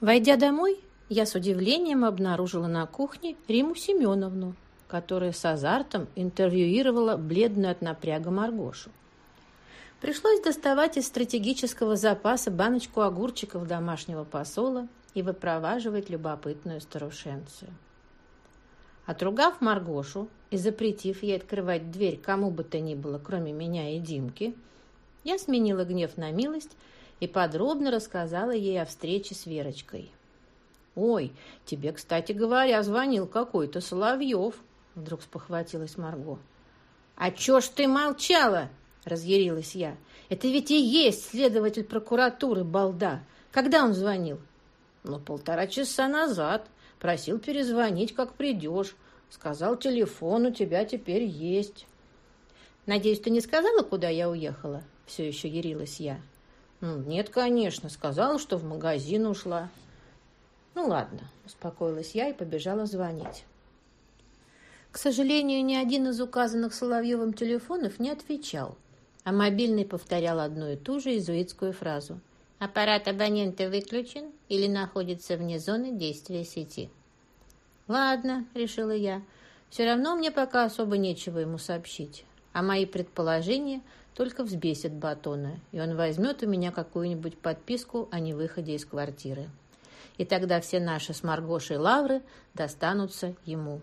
Войдя домой, я с удивлением обнаружила на кухне Риму Семеновну, которая с азартом интервьюировала бледную от напряга Маргошу. Пришлось доставать из стратегического запаса баночку огурчиков домашнего посола и выпроваживать любопытную старушенцию. Отругав Маргошу и запретив ей открывать дверь кому бы то ни было, кроме меня и Димки, я сменила гнев на милость и подробно рассказала ей о встрече с Верочкой. «Ой, тебе, кстати говоря, звонил какой-то Соловьев», — вдруг спохватилась Марго. «А чё ж ты молчала?» — разъярилась я. «Это ведь и есть следователь прокуратуры, балда. Когда он звонил?» «Ну, полтора часа назад. Просил перезвонить, как придешь. Сказал, телефон у тебя теперь есть». «Надеюсь, ты не сказала, куда я уехала?» Все еще ярилась я. «Ну, нет, конечно. Сказала, что в магазин ушла». «Ну, ладно», — успокоилась я и побежала звонить. К сожалению, ни один из указанных Соловьевым телефонов не отвечал, а мобильный повторял одну и ту же иезуитскую фразу. «Аппарат абонента выключен или находится вне зоны действия сети». «Ладно», — решила я, — «все равно мне пока особо нечего ему сообщить, а мои предположения только взбесят Батона, и он возьмет у меня какую-нибудь подписку о невыходе из квартиры. И тогда все наши с Маргошей лавры достанутся ему».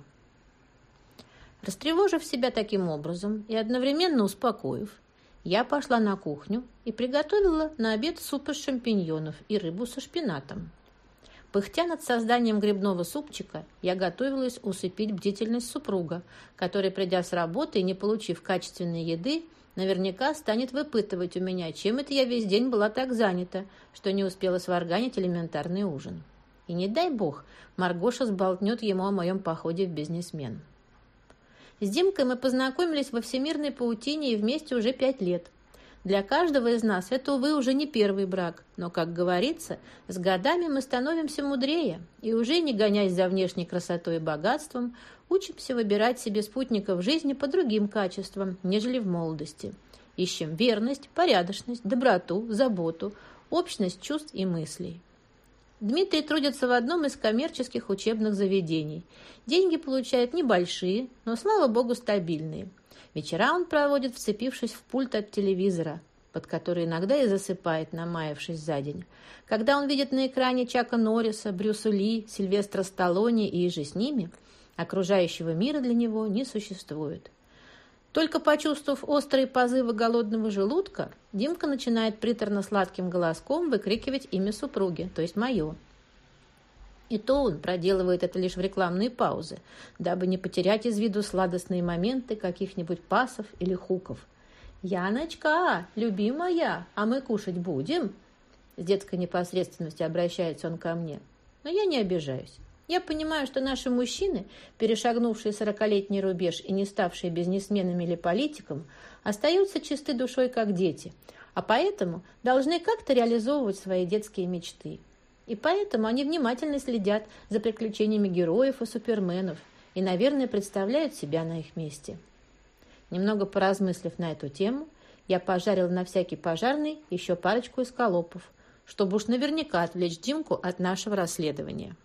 Растревожив себя таким образом и одновременно успокоив, я пошла на кухню и приготовила на обед суп из шампиньонов и рыбу со шпинатом. Пыхтя над созданием грибного супчика, я готовилась усыпить бдительность супруга, который, придя с работы и не получив качественной еды, наверняка станет выпытывать у меня, чем это я весь день была так занята, что не успела сварганить элементарный ужин. И не дай бог, Маргоша сболтнет ему о моем походе в бизнесмен. С Димкой мы познакомились во всемирной паутине и вместе уже пять лет. Для каждого из нас это, увы, уже не первый брак, но, как говорится, с годами мы становимся мудрее и уже, не гоняясь за внешней красотой и богатством, учимся выбирать себе спутников жизни по другим качествам, нежели в молодости. Ищем верность, порядочность, доброту, заботу, общность чувств и мыслей. Дмитрий трудится в одном из коммерческих учебных заведений. Деньги получает небольшие, но, слава богу, стабильные. Вечера он проводит, вцепившись в пульт от телевизора, под который иногда и засыпает, намаявшись за день. Когда он видит на экране Чака Норриса, Брюса Ли, Сильвестра Сталлоне и же с ними, окружающего мира для него не существует. Только почувствовав острые позывы голодного желудка, Димка начинает приторно-сладким голоском выкрикивать имя супруги, то есть мое. И то он проделывает это лишь в рекламные паузы, дабы не потерять из виду сладостные моменты каких-нибудь пасов или хуков. «Яночка, любимая, а мы кушать будем?» С детской непосредственностью обращается он ко мне. Но я не обижаюсь. Я понимаю, что наши мужчины, перешагнувшие сорокалетний рубеж и не ставшие бизнесменами или политиком, остаются чисты душой, как дети, а поэтому должны как-то реализовывать свои детские мечты. И поэтому они внимательно следят за приключениями героев и суперменов и, наверное, представляют себя на их месте. Немного поразмыслив на эту тему, я пожарил на всякий пожарный еще парочку эскалопов, чтобы уж наверняка отвлечь Димку от нашего расследования.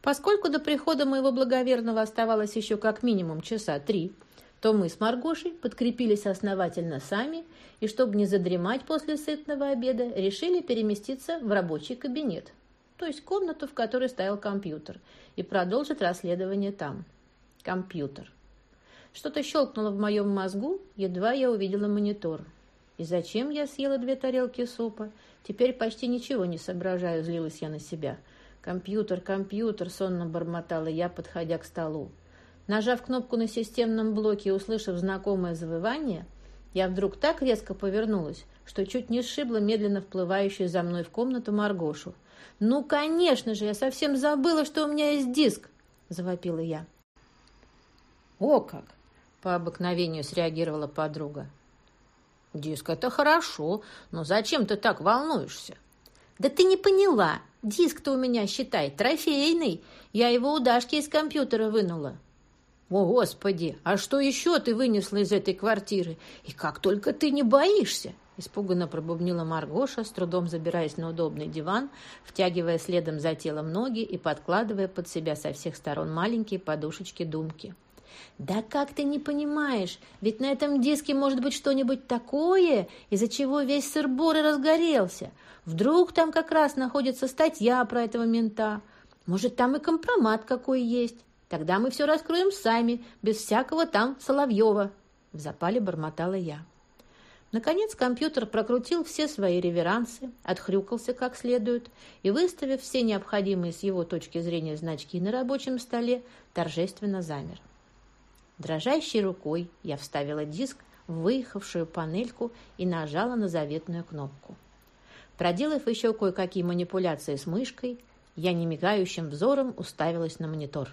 Поскольку до прихода моего благоверного оставалось еще как минимум часа три, то мы с Маргошей подкрепились основательно сами и, чтобы не задремать после сытного обеда, решили переместиться в рабочий кабинет, то есть комнату, в которой стоял компьютер, и продолжить расследование там. Компьютер. Что-то щелкнуло в моем мозгу, едва я увидела монитор. И зачем я съела две тарелки супа? Теперь почти ничего не соображаю, злилась я на себя – «Компьютер, компьютер!» — сонно бормотала я, подходя к столу. Нажав кнопку на системном блоке и услышав знакомое завывание, я вдруг так резко повернулась, что чуть не сшибла медленно вплывающую за мной в комнату Маргошу. «Ну, конечно же, я совсем забыла, что у меня есть диск!» — завопила я. «О как!» — по обыкновению среагировала подруга. «Диск — это хорошо, но зачем ты так волнуешься?» «Да ты не поняла!» Диск-то у меня, считай, трофейный. Я его у Дашки из компьютера вынула. О, Господи, а что еще ты вынесла из этой квартиры? И как только ты не боишься? Испуганно пробубнила Маргоша, с трудом забираясь на удобный диван, втягивая следом за телом ноги и подкладывая под себя со всех сторон маленькие подушечки-думки. «Да как ты не понимаешь? Ведь на этом диске может быть что-нибудь такое, из-за чего весь сыр-бор и разгорелся. Вдруг там как раз находится статья про этого мента. Может, там и компромат какой есть. Тогда мы все раскроем сами, без всякого там Соловьева». В запале бормотала я. Наконец компьютер прокрутил все свои реверансы, отхрюкался как следует и, выставив все необходимые с его точки зрения значки на рабочем столе, торжественно замер. Дрожащей рукой я вставила диск в выехавшую панельку и нажала на заветную кнопку. Проделав еще кое-какие манипуляции с мышкой, я немигающим взором уставилась на монитор.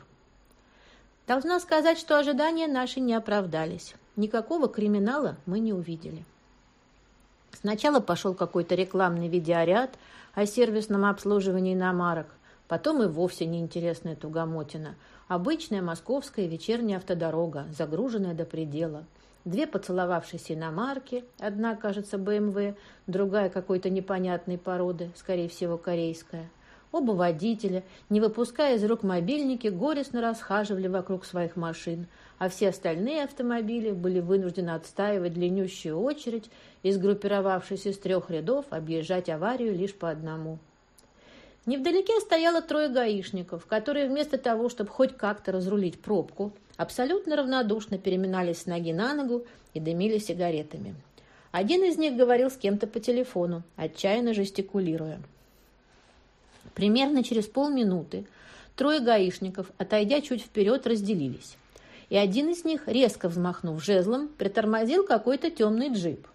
Должна сказать, что ожидания наши не оправдались. Никакого криминала мы не увидели. Сначала пошел какой-то рекламный видеоряд о сервисном обслуживании иномарок, потом и вовсе неинтересная тугомотина. Обычная московская вечерняя автодорога, загруженная до предела. Две поцеловавшиеся иномарки, одна, кажется, БМВ, другая какой-то непонятной породы, скорее всего, корейская. Оба водителя, не выпуская из рук мобильники, горестно расхаживали вокруг своих машин, а все остальные автомобили были вынуждены отстаивать длиннющую очередь и, сгруппировавшись из трех рядов, объезжать аварию лишь по одному. Невдалеке стояло трое гаишников, которые вместо того, чтобы хоть как-то разрулить пробку, абсолютно равнодушно переминались с ноги на ногу и дымили сигаретами. Один из них говорил с кем-то по телефону, отчаянно жестикулируя. Примерно через полминуты трое гаишников, отойдя чуть вперед, разделились. И один из них, резко взмахнув жезлом, притормозил какой-то темный джип.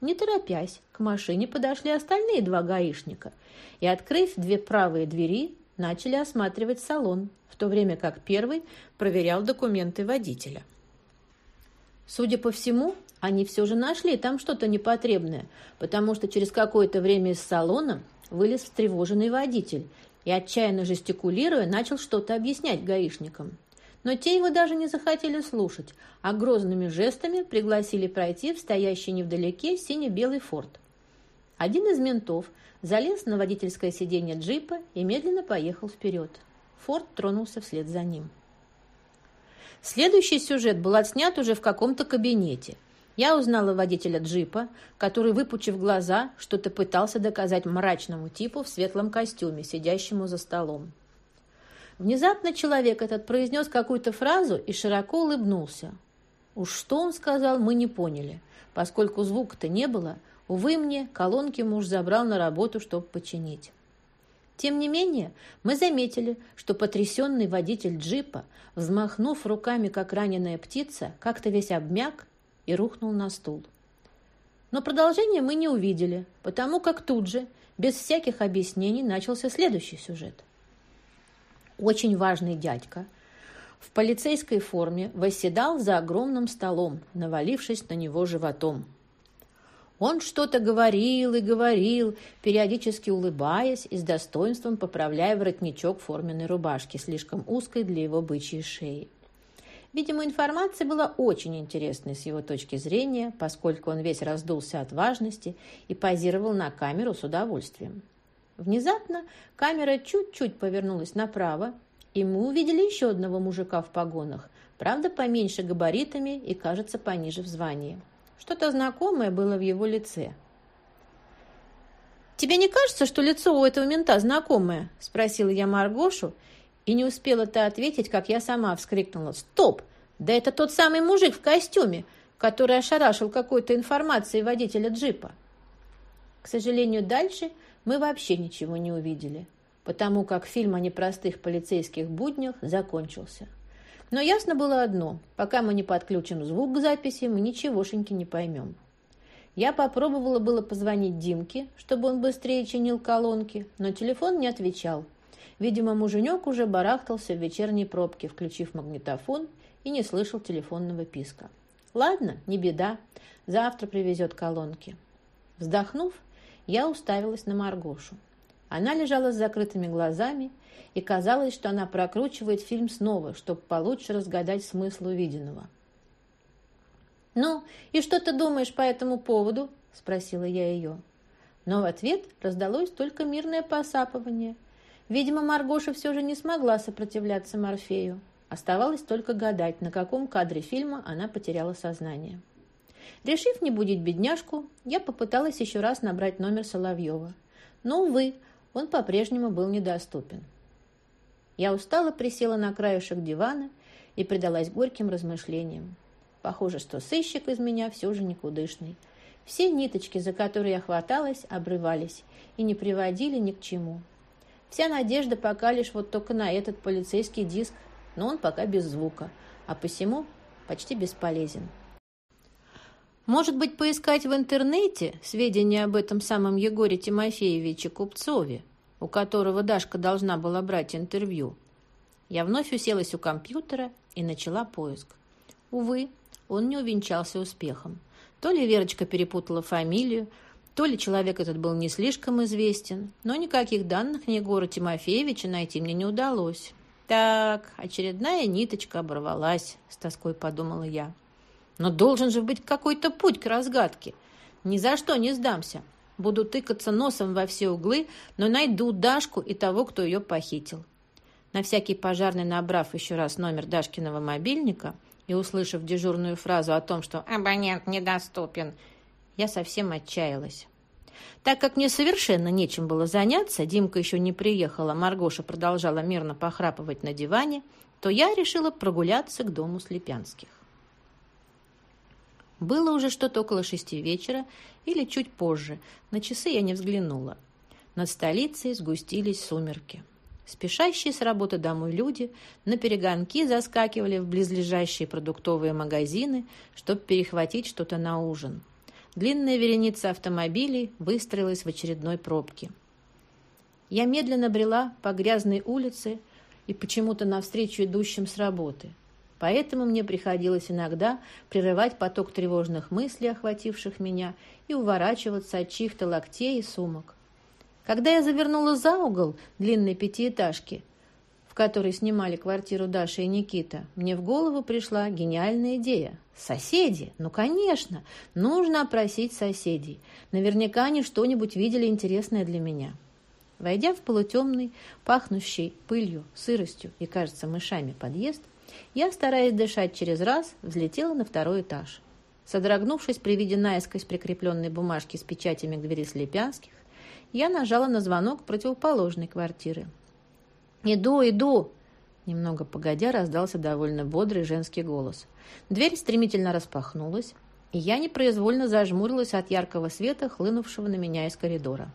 Не торопясь, к машине подошли остальные два гаишника и, открыв две правые двери, начали осматривать салон, в то время как первый проверял документы водителя. Судя по всему, они все же нашли там что-то непотребное, потому что через какое-то время из салона вылез встревоженный водитель и, отчаянно жестикулируя, начал что-то объяснять гаишникам. Но те его даже не захотели слушать, а грозными жестами пригласили пройти в стоящий невдалеке сине-белый форт. Один из ментов залез на водительское сиденье джипа и медленно поехал вперед. Форд тронулся вслед за ним. Следующий сюжет был отснят уже в каком-то кабинете – я узнала водителя джипа, который, выпучив глаза, что-то пытался доказать мрачному типу в светлом костюме, сидящему за столом. Внезапно человек этот произнес какую-то фразу и широко улыбнулся. Уж что он сказал, мы не поняли. Поскольку звука-то не было, увы мне, колонки муж забрал на работу, чтобы починить. Тем не менее, мы заметили, что потрясенный водитель джипа, взмахнув руками, как раненая птица, как-то весь обмяк и рухнул на стул. Но продолжения мы не увидели, потому как тут же, без всяких объяснений, начался следующий сюжет. Очень важный дядька в полицейской форме восседал за огромным столом, навалившись на него животом. Он что-то говорил и говорил, периодически улыбаясь и с достоинством поправляя воротничок форменной рубашки, слишком узкой для его бычьей шеи. Видимо, информация была очень интересной с его точки зрения, поскольку он весь раздулся от важности и позировал на камеру с удовольствием. Внезапно камера чуть-чуть повернулась направо, и мы увидели еще одного мужика в погонах, правда, поменьше габаритами и, кажется, пониже в звании. Что-то знакомое было в его лице. «Тебе не кажется, что лицо у этого мента знакомое?» – спросила я Маргошу, и не успела та ответить, как я сама вскрикнула. «Стоп! Да это тот самый мужик в костюме, который ошарашил какой-то информацией водителя джипа». К сожалению, дальше мы вообще ничего не увидели, потому как фильм о непростых полицейских буднях закончился. Но ясно было одно – пока мы не подключим звук к записи, мы ничегошеньки не поймем. Я попробовала было позвонить Димке, чтобы он быстрее чинил колонки, но телефон не отвечал – Видимо, муженек уже барахтался в вечерней пробке, включив магнитофон и не слышал телефонного писка. Ладно, не беда, завтра привезет колонки. Вздохнув, я уставилась на Маргошу. Она лежала с закрытыми глазами, и казалось, что она прокручивает фильм снова, чтобы получше разгадать смысл увиденного. «Ну, и что ты думаешь по этому поводу?» – спросила я ее. Но в ответ раздалось только мирное посапывание. Видимо, Маргоша все же не смогла сопротивляться Морфею. Оставалось только гадать, на каком кадре фильма она потеряла сознание. Решив не будить бедняжку, я попыталась еще раз набрать номер Соловьева. Но, увы, он по-прежнему был недоступен. Я устало присела на краешек дивана и предалась горьким размышлениям. Похоже, что сыщик из меня все же никудышный. Все ниточки, за которые я хваталась, обрывались и не приводили ни к чему. Вся надежда пока лишь вот только на этот полицейский диск, но он пока без звука, а посему почти бесполезен. Может быть, поискать в интернете сведения об этом самом Егоре Тимофеевиче Купцове, у которого Дашка должна была брать интервью. Я вновь уселась у компьютера и начала поиск. Увы, он не увенчался успехом. То ли Верочка перепутала фамилию, то ли человек этот был не слишком известен, но никаких данных Егора Тимофеевича найти мне не удалось. «Так, очередная ниточка оборвалась», — с тоской подумала я. «Но должен же быть какой-то путь к разгадке. Ни за что не сдамся. Буду тыкаться носом во все углы, но найду Дашку и того, кто ее похитил». На всякий пожарный, набрав еще раз номер Дашкиного мобильника и услышав дежурную фразу о том, что «абонент недоступен», я совсем отчаялась. Так как мне совершенно нечем было заняться, Димка еще не приехала, Маргоша продолжала мирно похрапывать на диване, то я решила прогуляться к дому Слепянских. Было уже что-то около шести вечера или чуть позже. На часы я не взглянула. Над столицей сгустились сумерки. Спешащие с работы домой люди на перегонки заскакивали в близлежащие продуктовые магазины, чтобы перехватить что-то на ужин. Длинная вереница автомобилей выстроилась в очередной пробке. Я медленно брела по грязной улице и почему-то навстречу идущим с работы. Поэтому мне приходилось иногда прерывать поток тревожных мыслей, охвативших меня, и уворачиваться от чьих-то локтей и сумок. Когда я завернула за угол длинной пятиэтажки, которой снимали квартиру Даша и Никита, мне в голову пришла гениальная идея – Соседи? Ну, конечно. Нужно опросить соседей. Наверняка они что-нибудь видели интересное для меня. Войдя в полутемный, пахнущий пылью, сыростью и, кажется, мышами подъезд, я, стараясь дышать через раз, взлетела на второй этаж. Содрогнувшись при виде наискось прикрепленной бумажки с печатями к двери Слепянских, я нажала на звонок противоположной квартиры. «Иду, иду!» Немного погодя раздался довольно бодрый женский голос. Дверь стремительно распахнулась, и я непроизвольно зажмурилась от яркого света, хлынувшего на меня из коридора.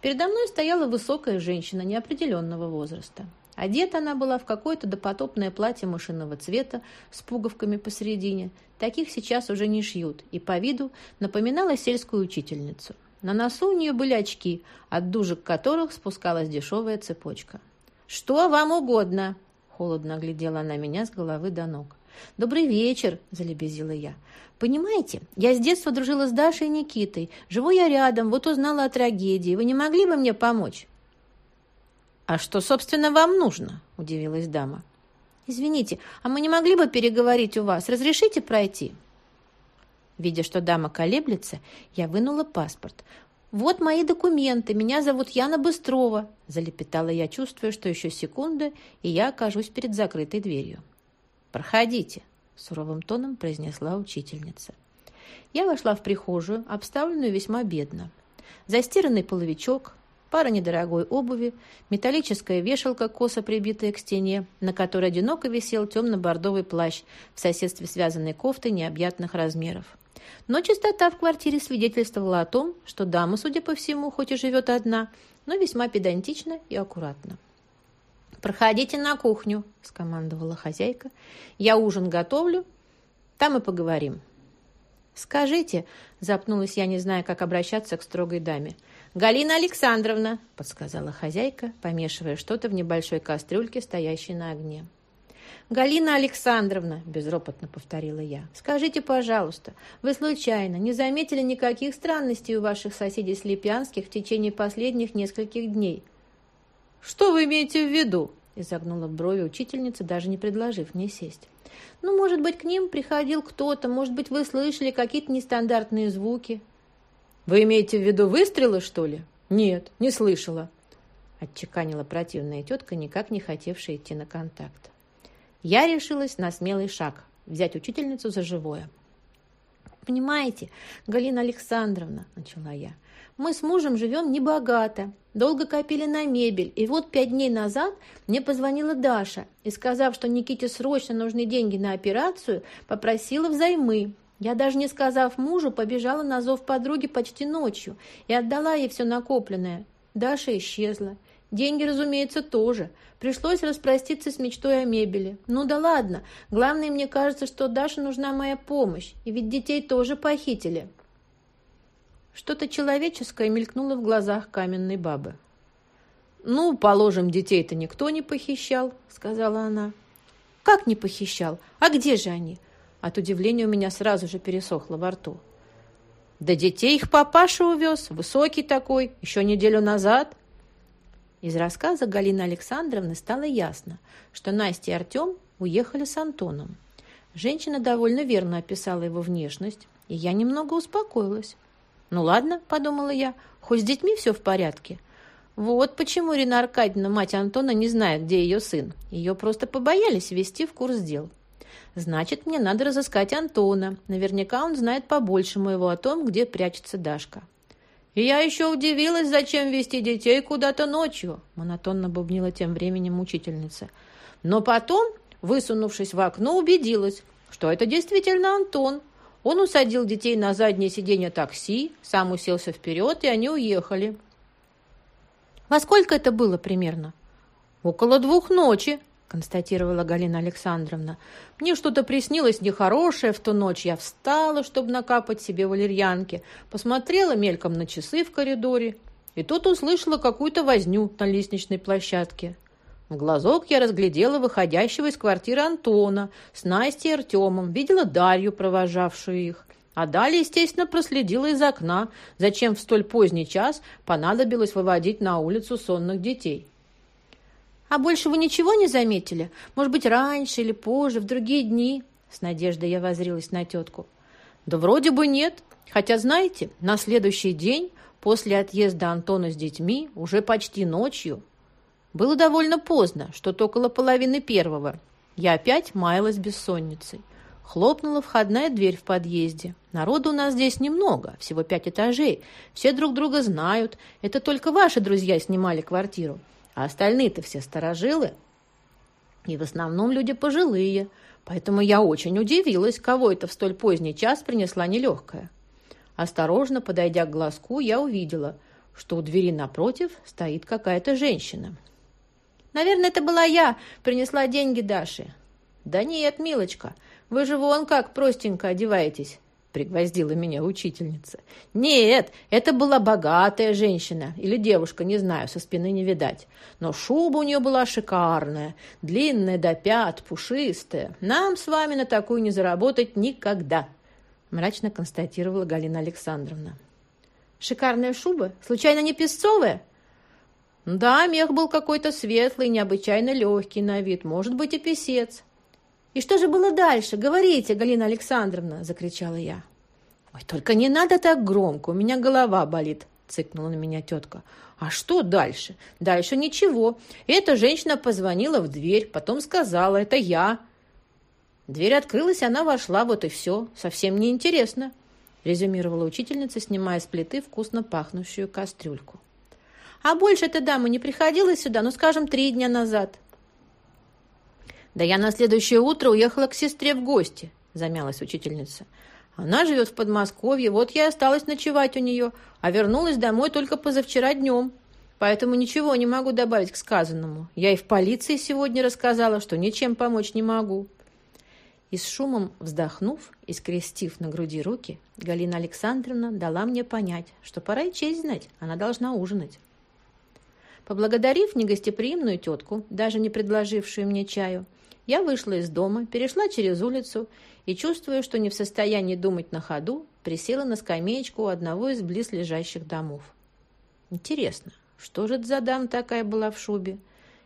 Передо мной стояла высокая женщина неопределенного возраста. Одета она была в какое-то допотопное платье машинного цвета с пуговками посередине. Таких сейчас уже не шьют, и по виду напоминала сельскую учительницу. На носу у нее были очки, от дужек которых спускалась дешевая цепочка. «Что вам угодно?» Холодно глядела она меня с головы до ног. «Добрый вечер!» – залебезила я. «Понимаете, я с детства дружила с Дашей и Никитой. Живу я рядом, вот узнала о трагедии. Вы не могли бы мне помочь?» «А что, собственно, вам нужно?» – удивилась дама. «Извините, а мы не могли бы переговорить у вас? Разрешите пройти?» Видя, что дама колеблется, я вынула паспорт. «Вот мои документы. Меня зовут Яна Быстрова», – залепетала я, чувствуя, что еще секунда, и я окажусь перед закрытой дверью. «Проходите», – суровым тоном произнесла учительница. Я вошла в прихожую, обставленную весьма бедно. Застиранный половичок, пара недорогой обуви, металлическая вешалка, косо прибитая к стене, на которой одиноко висел темно-бордовый плащ в соседстве связанной кофтой необъятных размеров. Но чистота в квартире свидетельствовала о том, что дама, судя по всему, хоть и живет одна, но весьма педантично и аккуратно. «Проходите на кухню», – скомандовала хозяйка. «Я ужин готовлю, там и поговорим». «Скажите», – запнулась я, не зная, как обращаться к строгой даме. «Галина Александровна», – подсказала хозяйка, помешивая что-то в небольшой кастрюльке, стоящей на огне. «Галина Александровна», – безропотно повторила я, – «скажите, пожалуйста, вы случайно не заметили никаких странностей у ваших соседей Слепянских в течение последних нескольких дней?» «Что вы имеете в виду?» – изогнула брови учительница, даже не предложив мне сесть. «Ну, может быть, к ним приходил кто-то, может быть, вы слышали какие-то нестандартные звуки». «Вы имеете в виду выстрелы, что ли?» «Нет, не слышала», — отчеканила противная тетка, никак не хотевшая идти на контакт. Я решилась на смелый шаг — взять учительницу за живое. «Понимаете, Галина Александровна», — начала я, — «мы с мужем живем небогато, долго копили на мебель, и вот пять дней назад мне позвонила Даша и, сказав, что Никите срочно нужны деньги на операцию, попросила взаймы. Я даже не сказав мужу, побежала на зов подруги почти ночью и отдала ей все накопленное. Даша исчезла. Деньги, разумеется, тоже. Пришлось распроститься с мечтой о мебели. Ну да ладно. Главное, мне кажется, что Даше нужна моя помощь. И ведь детей тоже похитили. Что-то человеческое мелькнуло в глазах каменной бабы. «Ну, положим, детей-то никто не похищал», — сказала она. «Как не похищал? А где же они?» От удивления у меня сразу же пересохло во рту. «Да детей их папаша увез, высокий такой, еще неделю назад», из рассказа Галины Александровны стало ясно, что Настя и Артем уехали с Антоном. Женщина довольно верно описала его внешность, и я немного успокоилась. «Ну ладно», — подумала я, — «хоть с детьми все в порядке». Вот почему Ирина Аркадьевна, мать Антона, не знает, где ее сын. Ее просто побоялись ввести в курс дел. Значит, мне надо разыскать Антона. Наверняка он знает побольше моего о том, где прячется Дашка. «И я еще удивилась, зачем вести детей куда-то ночью», монотонно бубнила тем временем учительница. Но потом, высунувшись в окно, убедилась, что это действительно Антон. Он усадил детей на заднее сиденье такси, сам уселся вперед, и они уехали. «Во сколько это было примерно?» «Около двух ночи», констатировала Галина Александровна. «Мне что-то приснилось нехорошее в ту ночь. Я встала, чтобы накапать себе валерьянки, посмотрела мельком на часы в коридоре и тут услышала какую-то возню на лестничной площадке. В глазок я разглядела выходящего из квартиры Антона с Настей и Артемом, видела Дарью, провожавшую их. А далее, естественно, проследила из окна, зачем в столь поздний час понадобилось выводить на улицу сонных детей. «А больше вы ничего не заметили? Может быть, раньше или позже, в другие дни?» С надеждой я возрилась на тетку. «Да вроде бы нет. Хотя, знаете, на следующий день, после отъезда Антона с детьми, уже почти ночью, было довольно поздно, что-то около половины первого. Я опять маялась бессонницей. Хлопнула входная дверь в подъезде. Народу у нас здесь немного, всего пять этажей. Все друг друга знают. Это только ваши друзья снимали квартиру. А остальные-то все старожилы. И в основном люди пожилые. Поэтому я очень удивилась, кого это в столь поздний час принесла нелегкая. Осторожно подойдя к глазку, я увидела, что у двери напротив стоит какая-то женщина. «Наверное, это была я, принесла деньги Даше». «Да нет, милочка, вы же вон как простенько одеваетесь пригвоздила меня учительница. «Нет, это была богатая женщина или девушка, не знаю, со спины не видать. Но шуба у нее была шикарная, длинная до пят, пушистая. Нам с вами на такую не заработать никогда», мрачно констатировала Галина Александровна. «Шикарная шуба? Случайно не песцовая?» «Да, мех был какой-то светлый, необычайно легкий на вид, может быть и песец». «И что же было дальше? Говорите, Галина Александровна!» – закричала я. «Ой, только не надо так громко, у меня голова болит», – цыкнула на меня тетка. «А что дальше?» «Дальше ничего. Эта женщина позвонила в дверь, потом сказала, это я». Дверь открылась, она вошла, вот и все. Совсем неинтересно, резюмировала учительница, снимая с плиты вкусно пахнущую кастрюльку. А больше эта дама не приходила сюда, ну, скажем, три дня назад. «Да я на следующее утро уехала к сестре в гости», – замялась учительница. «Она живет в Подмосковье, вот я и осталась ночевать у нее, а вернулась домой только позавчера днем. Поэтому ничего не могу добавить к сказанному. Я и в полиции сегодня рассказала, что ничем помочь не могу». И с шумом вздохнув и скрестив на груди руки, Галина Александровна дала мне понять, что пора и честь знать, она должна ужинать. Поблагодарив негостеприимную тетку, даже не предложившую мне чаю, я вышла из дома, перешла через улицу и, чувствуя, что не в состоянии думать на ходу, присела на скамеечку у одного из близлежащих домов. Интересно, что же это за дама такая была в шубе?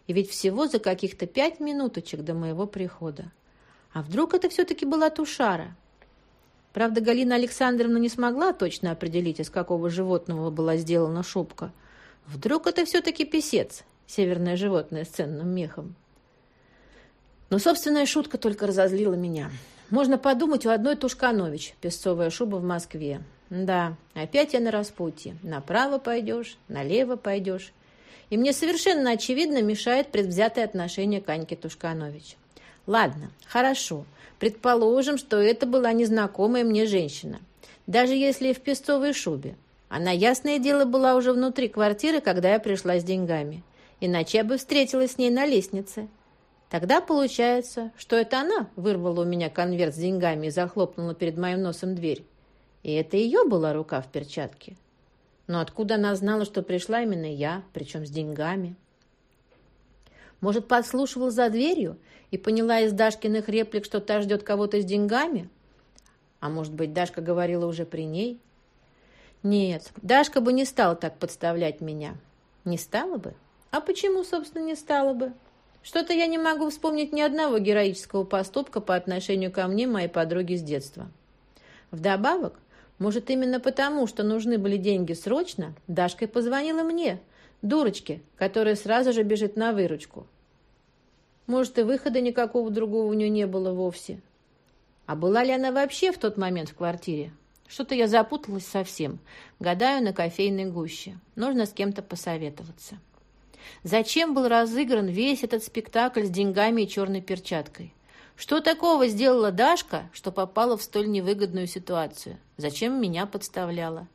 И ведь всего за каких-то пять минуточек до моего прихода. А вдруг это все-таки была Тушара? Правда, Галина Александровна не смогла точно определить, из какого животного была сделана шубка. Вдруг это все-таки писец, северное животное с ценным мехом. Но собственная шутка только разозлила меня. Можно подумать, у одной Тушканович песцовая шуба в Москве. Да, опять я на распутье. Направо пойдешь, налево пойдешь. И мне совершенно очевидно мешает предвзятое отношение к Аньке Тушканович. Ладно, хорошо. Предположим, что это была незнакомая мне женщина. Даже если в песцовой шубе. Она, ясное дело, была уже внутри квартиры, когда я пришла с деньгами. Иначе я бы встретилась с ней на лестнице. Тогда получается, что это она вырвала у меня конверт с деньгами и захлопнула перед моим носом дверь. И это ее была рука в перчатке. Но откуда она знала, что пришла именно я, причем с деньгами? Может, подслушивала за дверью и поняла из Дашкиных реплик, что та ждет кого-то с деньгами? А может быть, Дашка говорила уже при ней? Нет, Дашка бы не стала так подставлять меня. Не стала бы? А почему, собственно, не стала бы? Что-то я не могу вспомнить ни одного героического поступка по отношению ко мне, моей подруге с детства. Вдобавок, может, именно потому, что нужны были деньги срочно, Дашка позвонила мне, дурочке, которая сразу же бежит на выручку. Может, и выхода никакого другого у нее не было вовсе. А была ли она вообще в тот момент в квартире? Что-то я запуталась совсем. Гадаю на кофейной гуще. Нужно с кем-то посоветоваться. Зачем был разыгран весь этот спектакль с деньгами и черной перчаткой? Что такого сделала Дашка, что попала в столь невыгодную ситуацию? Зачем меня подставляла?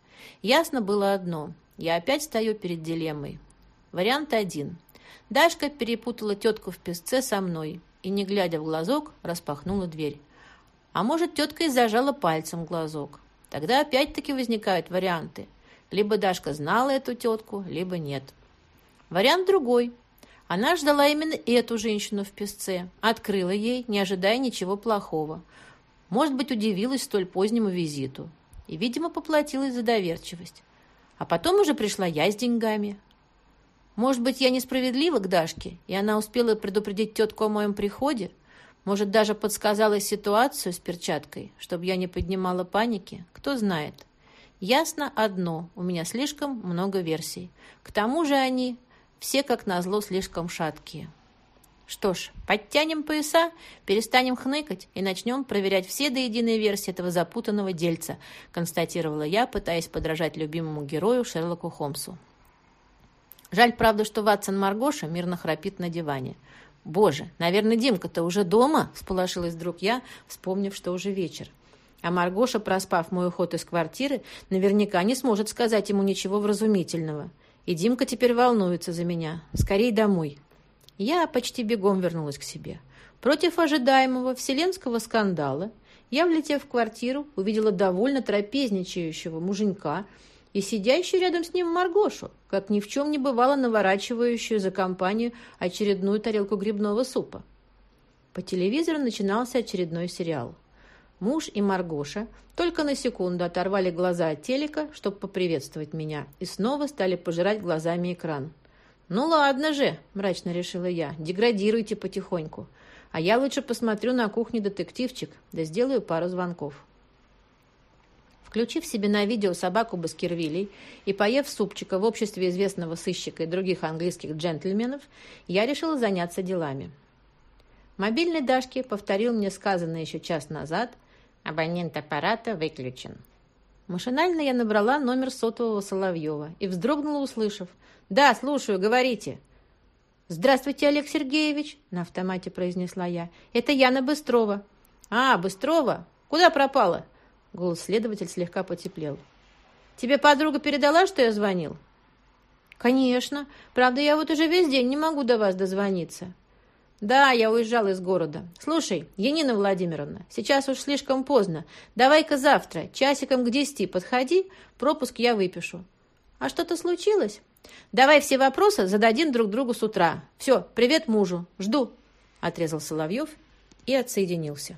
Ясно было одно. Я опять стою перед дилеммой. Вариант один. Дашка перепутала тетку в песце со мной и, не глядя в глазок, распахнула дверь. А может, тетка и зажала пальцем глазок. Тогда опять-таки возникают варианты. Либо Дашка знала эту тетку, либо нет. Вариант другой. Она ждала именно эту женщину в песце, открыла ей, не ожидая ничего плохого. Может быть, удивилась столь позднему визиту. И, видимо, поплатилась за доверчивость. А потом уже пришла я с деньгами. Может быть, я несправедлива к Дашке, и она успела предупредить тетку о моем приходе? Может, даже подсказала ситуацию с перчаткой, чтобы я не поднимала паники? Кто знает. Ясно одно, у меня слишком много версий. К тому же они все, как назло, слишком шаткие. Что ж, подтянем пояса, перестанем хныкать и начнем проверять все до единой версии этого запутанного дельца, констатировала я, пытаясь подражать любимому герою Шерлоку Холмсу. Жаль, правда, что Ватсон Маргоша мирно храпит на диване. «Боже, наверное, Димка-то уже дома?» – всполошилась вдруг я, вспомнив, что уже вечер. А Маргоша, проспав мой уход из квартиры, наверняка не сможет сказать ему ничего вразумительного – и Димка теперь волнуется за меня. Скорей домой. Я почти бегом вернулась к себе. Против ожидаемого вселенского скандала я, влетев в квартиру, увидела довольно трапезничающего муженька и сидящую рядом с ним Маргошу, как ни в чем не бывало наворачивающую за компанию очередную тарелку грибного супа. По телевизору начинался очередной сериал. Муж и Маргоша только на секунду оторвали глаза от телека, чтобы поприветствовать меня, и снова стали пожирать глазами экран. «Ну ладно же», – мрачно решила я, – «деградируйте потихоньку. А я лучше посмотрю на кухне детективчик, да сделаю пару звонков». Включив себе на видео собаку Баскервилей и поев супчика в обществе известного сыщика и других английских джентльменов, я решила заняться делами. Мобильный Дашки повторил мне сказанное еще час назад – Абонент аппарата выключен. Машинально я набрала номер сотового Соловьева и вздрогнула, услышав. «Да, слушаю, говорите». «Здравствуйте, Олег Сергеевич», — на автомате произнесла я. «Это Яна Быстрова». «А, Быстрова? Куда пропала?» Голос следователь слегка потеплел. «Тебе подруга передала, что я звонил?» «Конечно. Правда, я вот уже весь день не могу до вас дозвониться». «Да, я уезжал из города. Слушай, Янина Владимировна, сейчас уж слишком поздно. Давай-ка завтра, часиком к десяти подходи, пропуск я выпишу». «А что-то случилось?» «Давай все вопросы зададим друг другу с утра. Все, привет мужу. Жду», — отрезал Соловьев и отсоединился.